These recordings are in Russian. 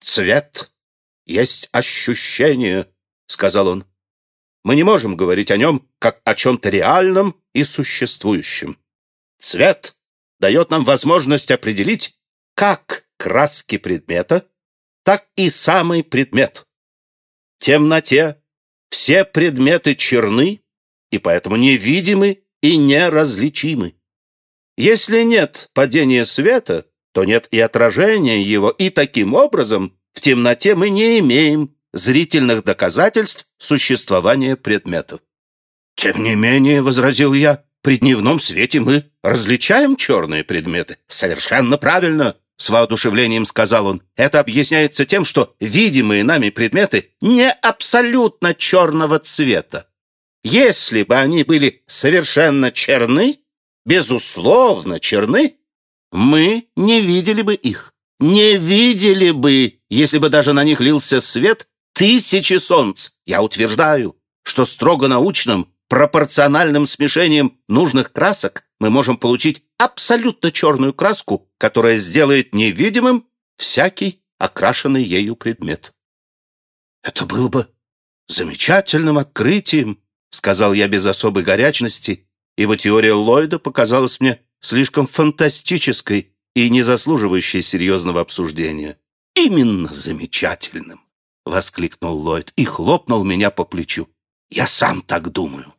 Цвет есть ощущение, сказал он. Мы не можем говорить о нем как о чем-то реальном и существующем. Цвет дает нам возможность определить как краски предмета, так и самый предмет. В темноте все предметы черны и поэтому невидимы и неразличимы. Если нет падения света, то нет и отражения его, и таким образом в темноте мы не имеем зрительных доказательств существования предметов. «Тем не менее», — возразил я, — «при дневном свете мы различаем черные предметы». «Совершенно правильно», — с воодушевлением сказал он. «Это объясняется тем, что видимые нами предметы не абсолютно черного цвета. Если бы они были совершенно черны, безусловно черны, мы не видели бы их. Не видели бы, если бы даже на них лился свет тысячи солнц. Я утверждаю, что строго научным, пропорциональным смешением нужных красок мы можем получить абсолютно черную краску, которая сделает невидимым всякий окрашенный ею предмет. Это было бы замечательным открытием, сказал я без особой горячности, ибо теория Ллойда показалась мне слишком фантастической и не заслуживающей серьезного обсуждения. «Именно замечательным!» — воскликнул Ллойд и хлопнул меня по плечу. «Я сам так думаю».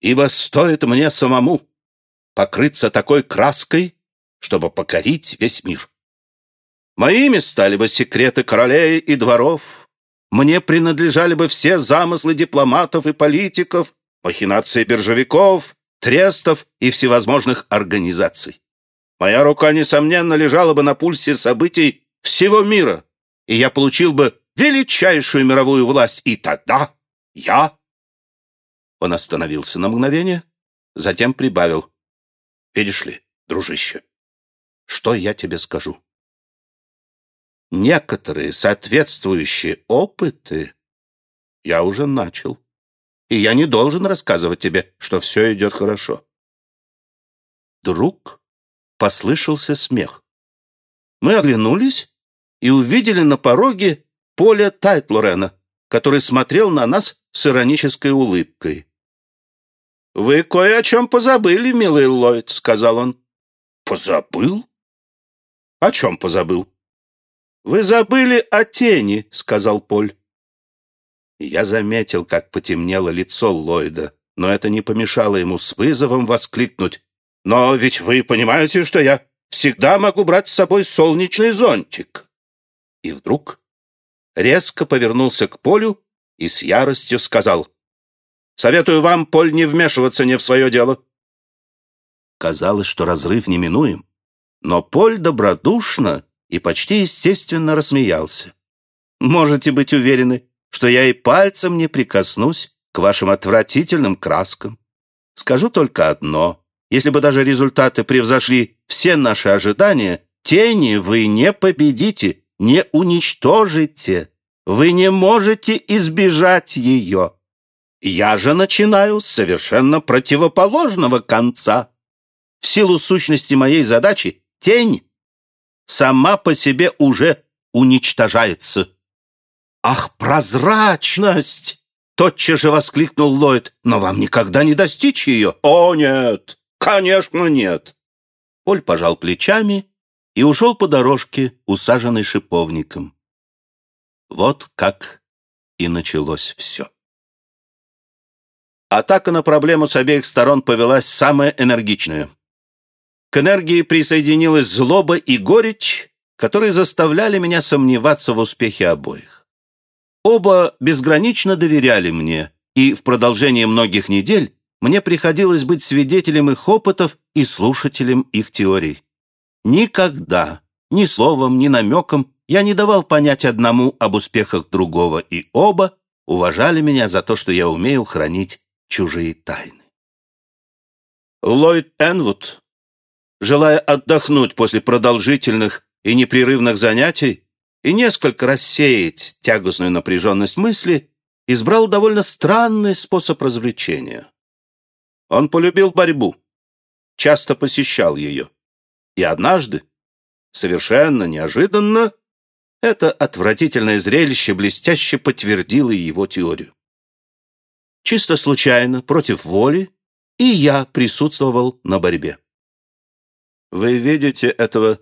«Ибо стоит мне самому покрыться такой краской, чтобы покорить весь мир. Моими стали бы секреты королей и дворов, мне принадлежали бы все замыслы дипломатов и политиков, махинации биржевиков, трестов и всевозможных организаций. Моя рука, несомненно, лежала бы на пульсе событий всего мира, и я получил бы величайшую мировую власть, и тогда я...» Он остановился на мгновение, затем прибавил. «Видишь ли, дружище, что я тебе скажу? Некоторые соответствующие опыты я уже начал и я не должен рассказывать тебе, что все идет хорошо. Вдруг послышался смех. Мы оглянулись и увидели на пороге Поля Тайтлорена, который смотрел на нас с иронической улыбкой. «Вы кое о чем позабыли, милый Ллойд», — сказал он. «Позабыл? О чем позабыл?» «Вы забыли о тени», — сказал Поль. Я заметил, как потемнело лицо Ллойда, но это не помешало ему с вызовом воскликнуть. «Но ведь вы понимаете, что я всегда могу брать с собой солнечный зонтик!» И вдруг резко повернулся к Полю и с яростью сказал. «Советую вам, Поль, не вмешиваться не в свое дело». Казалось, что разрыв неминуем, но Поль добродушно и почти естественно рассмеялся. «Можете быть уверены, что я и пальцем не прикоснусь к вашим отвратительным краскам. Скажу только одно. Если бы даже результаты превзошли все наши ожидания, тени вы не победите, не уничтожите. Вы не можете избежать ее. Я же начинаю с совершенно противоположного конца. В силу сущности моей задачи тень сама по себе уже уничтожается. «Ах, прозрачность!» Тотчас же воскликнул Ллойд. «Но вам никогда не достичь ее?» «О, нет! Конечно, нет!» Поль пожал плечами и ушел по дорожке, усаженной шиповником. Вот как и началось все. Атака на проблему с обеих сторон повелась самая энергичная. К энергии присоединилась злоба и горечь, которые заставляли меня сомневаться в успехе обоих. Оба безгранично доверяли мне, и в продолжение многих недель мне приходилось быть свидетелем их опытов и слушателем их теорий. Никогда, ни словом, ни намеком я не давал понять одному об успехах другого, и оба уважали меня за то, что я умею хранить чужие тайны. Ллойд Энвуд, желая отдохнуть после продолжительных и непрерывных занятий, и несколько рассеять тягостную напряженность мысли, избрал довольно странный способ развлечения. Он полюбил борьбу, часто посещал ее. И однажды, совершенно неожиданно, Это отвратительное зрелище блестяще подтвердило его теорию. Чисто случайно, против воли, и я присутствовал на борьбе. «Вы видите этого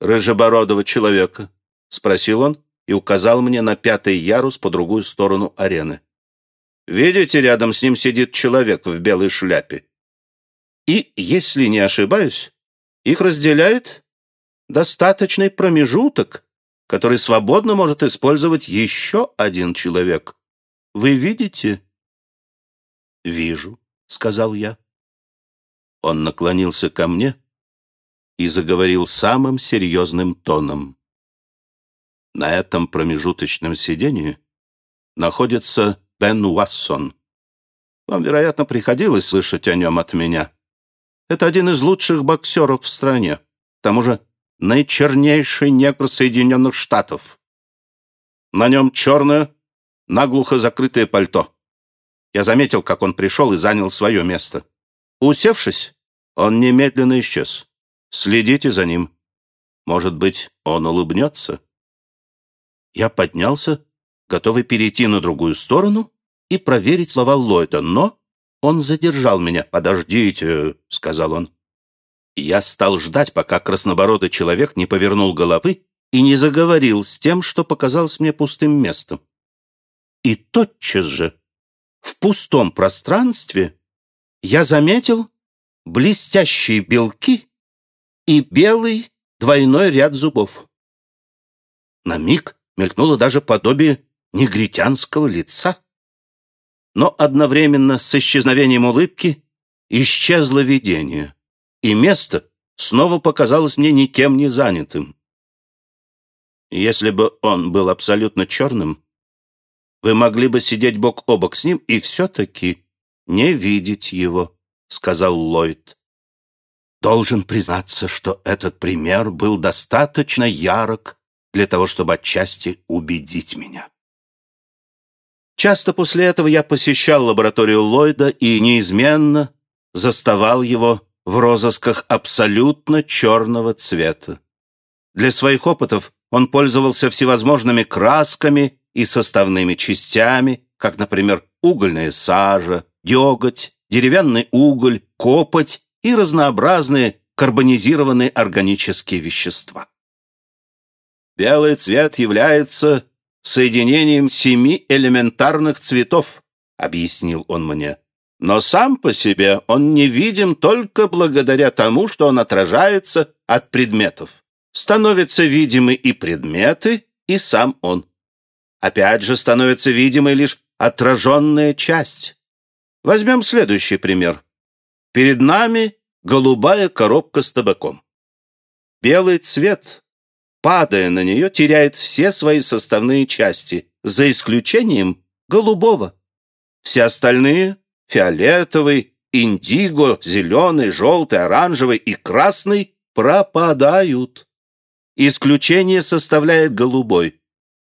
рыжебородого человека?» — спросил он и указал мне на пятый ярус по другую сторону арены. «Видите, рядом с ним сидит человек в белой шляпе. И, если не ошибаюсь, их разделяет достаточный промежуток, который свободно может использовать еще один человек. Вы видите?» «Вижу», — сказал я. Он наклонился ко мне и заговорил самым серьезным тоном. На этом промежуточном сидении находится Бен Уассон. Вам, вероятно, приходилось слышать о нем от меня. Это один из лучших боксеров в стране. К тому же наичернейший негр Соединенных Штатов. На нем черное, наглухо закрытое пальто. Я заметил, как он пришел и занял свое место. Усевшись, он немедленно исчез. Следите за ним. Может быть, он улыбнется. Я поднялся, готовый перейти на другую сторону и проверить слова Ллойда, но он задержал меня. «Подождите», — сказал он. Я стал ждать, пока краснобородый человек не повернул головы и не заговорил с тем, что показалось мне пустым местом. И тотчас же в пустом пространстве я заметил блестящие белки и белый двойной ряд зубов. На миг мелькнуло даже подобие негритянского лица. Но одновременно с исчезновением улыбки исчезло видение, и место снова показалось мне никем не занятым. Если бы он был абсолютно черным, вы могли бы сидеть бок о бок с ним и все-таки не видеть его», — сказал Ллойд. Должен признаться, что этот пример был достаточно ярок для того, чтобы отчасти убедить меня. Часто после этого я посещал лабораторию Ллойда и неизменно заставал его в розысках абсолютно черного цвета. Для своих опытов он пользовался всевозможными красками и составными частями, как, например, угольная сажа, деготь, деревянный уголь, копоть и разнообразные карбонизированные органические вещества. Белый цвет является соединением семи элементарных цветов, объяснил он мне. Но сам по себе он не видим только благодаря тому, что он отражается от предметов. Становятся видимы и предметы, и сам он. Опять же становится видимой лишь отраженная часть. Возьмем следующий пример. Перед нами голубая коробка с табаком. Белый цвет, падая на нее, теряет все свои составные части, за исключением голубого. Все остальные — фиолетовый, индиго, зеленый, желтый, оранжевый и красный — пропадают. Исключение составляет голубой.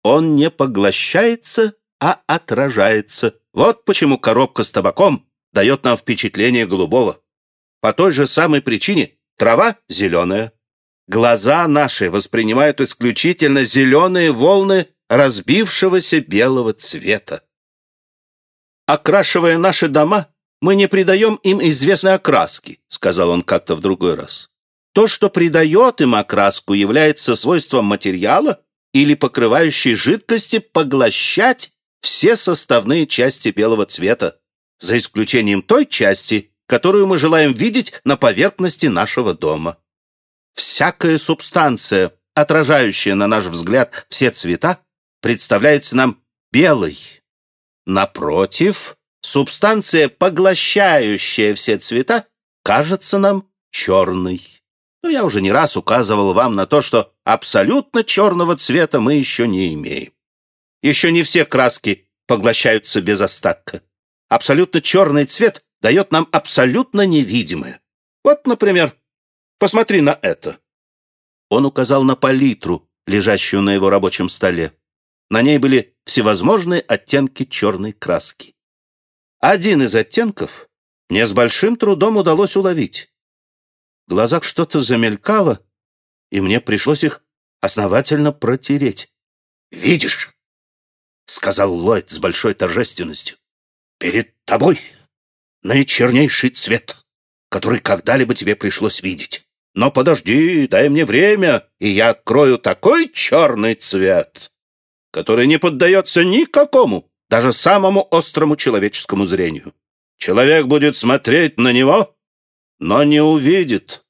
Он не поглощается, а отражается. Вот почему коробка с табаком дает нам впечатление голубого. По той же самой причине трава зеленая. Глаза наши воспринимают исключительно зеленые волны разбившегося белого цвета. Окрашивая наши дома, мы не придаем им известной окраски, сказал он как-то в другой раз. То, что придает им окраску, является свойством материала, или покрывающей жидкости поглощать все составные части белого цвета, за исключением той части, которую мы желаем видеть на поверхности нашего дома. Всякая субстанция, отражающая, на наш взгляд, все цвета, представляется нам белой. Напротив, субстанция, поглощающая все цвета, кажется нам черной. Но я уже не раз указывал вам на то, что абсолютно черного цвета мы еще не имеем. Еще не все краски поглощаются без остатка. Абсолютно черный цвет дает нам абсолютно невидимое. Вот, например, посмотри на это. Он указал на палитру, лежащую на его рабочем столе. На ней были всевозможные оттенки черной краски. Один из оттенков мне с большим трудом удалось уловить. В глазах что-то замелькало, и мне пришлось их основательно протереть. «Видишь?» — сказал Ллойд с большой торжественностью. «Перед тобой наичернейший цвет, который когда-либо тебе пришлось видеть. Но подожди, дай мне время, и я открою такой черный цвет, который не поддается никакому, даже самому острому человеческому зрению. Человек будет смотреть на него, но не увидит